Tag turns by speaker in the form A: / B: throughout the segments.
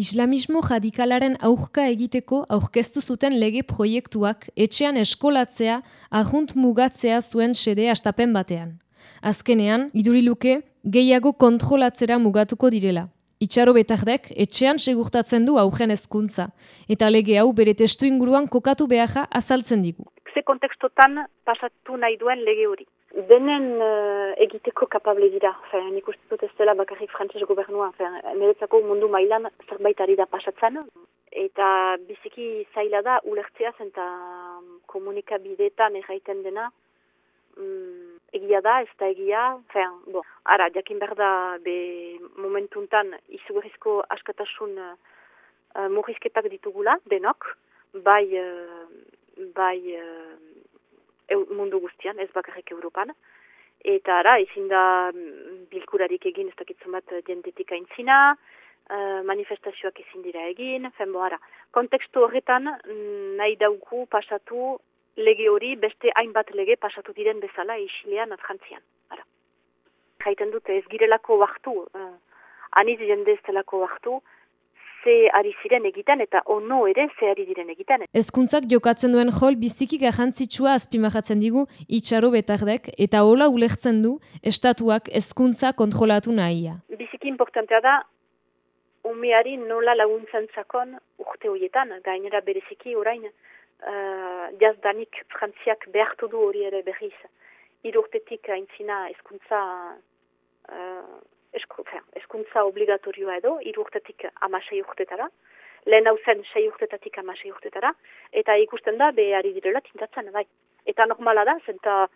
A: Islamismo radikalaren aurka egiteko aurkeztu zuten lege proiektuak etxean eskolatzea ahunt mugatzea zuen sede astapen batean. Azkenean, iduriluke, gehiago kontrolatzera mugatuko direla. Itxaro betardek etxean segurtatzen du augen hezkuntza eta lege hau bere testu inguruan kokatu beharra azaltzen digu.
B: Ze kontekstotan pasatu nahi duen lege hori denen uh, egiteko kapable dira. Nik uste dut ez dela bakarrik frantzes gobernua. Niretzako mundu mailan zerbait ari da pasatzen. Eta biziki zaila da ulertzea zen eta komunikabideetan erraiten dena mm, egia da, ez da egia. Fean, bo, ara, jakin behar da be momentuntan izugarrizko askatasun uh, murrizketak ditugula, denok, bai, uh, bai mundu guztian, ez bakarrik Europan. Eta ara, izin da mm, bilkurarik egin ez dakitzen bat dientetik aintzina, uh, manifestazioak ezin dira egin, fenbo ara. Kontekstu horretan mm, nahi dauku pasatu lege hori beste hainbat lege pasatu diren bezala isilean atrantzian. Ara. Jaiten dute ez girelako wartu, uh, aniz jende ez delako wartu, ze ari ziren egiten eta ono ere ze ari diren egiten.
A: Ezkuntzak jokatzen duen jol biziki garrantzitsua azpimahatzen digu itxaro betardek eta hola ulertzen du estatuak ezkuntza kontrolatu nahia.
B: Biziki importantea da umeari nola laguntzen zakon urte horietan, gainera bereziki orain uh, jazdanik frantziak behartu du hori ere berriz. Irurtetik aintzina ezkuntza uh, eskuntza obligatorioa edo, irurtetik amasei urtetara, lehen hau zen sei urtetatik amasei urtetara, eta ikusten da, behari direla tintatzen, bai. Eta normala da, zenta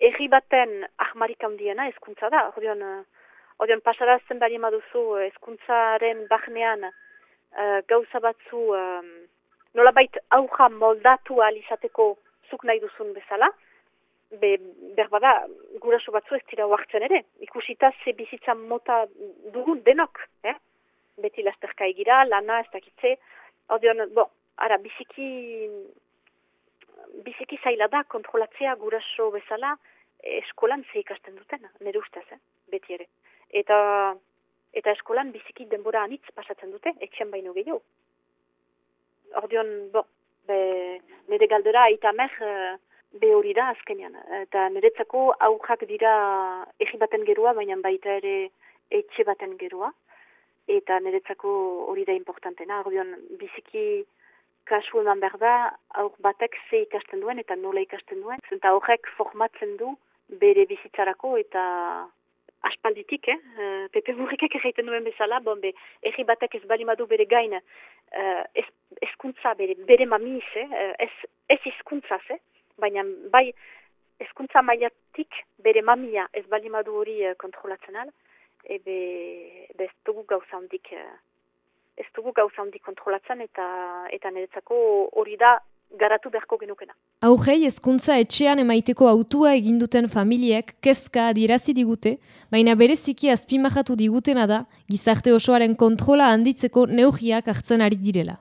B: erri baten ahmarik handiena eskuntza da, ordeon, ordeon pasarazten bari maduzu eskuntzaren bahnean uh, gauza batzu um, nolabait auja moldatu alizateko zuk nahi duzun bezala, be, berbada, guraso batzu ez dira huartzen ere. Ikusita ze bizitza mota dugun denok, eh? Beti lasterka egira, lana, ez dakitze. Odeon, bo, ara, biziki, biziki zaila da kontrolatzea guraso bezala eskolan ze ikasten duten, nire ustez, eh? beti ere. Eta, eta eskolan biziki denbora anitz pasatzen dute, etxen baino gehiago. Ordeon, bo, be, nire galdera, eta mer, uh, be hori da azkenean. Eta niretzako aurrak dira egi baten gerua, baina baita ere etxe baten gerua. Eta niretzako hori da importantena. Ardion, biziki kasu eman behar da, aur batek ze ikasten duen eta nola ikasten duen. Eta horrek formatzen du bere bizitzarako eta aspalditik, eh? Uh, Pepe Murrikek egiten duen bezala, bon, be, erri batek ez balimadu bere gain uh, eskuntza bere, bere mamiz, eh? ez, ez izkuntzaz, eh? Baina bai ezkuntza mailatik bere mamia ez balimadu hori uh, kontrolatzen al, ebe ez dugu gauza handik, uh, ez dugu gauza handik kontrolatzen eta eta niretzako hori da garatu beharko genukena.
A: Aurrei hezkuntza etxean emaiteko autua eginduten familiek kezka adierazi digute, baina bereziki azpimahatu digutena da gizarte osoaren kontrola handitzeko neurriak hartzen ari direla.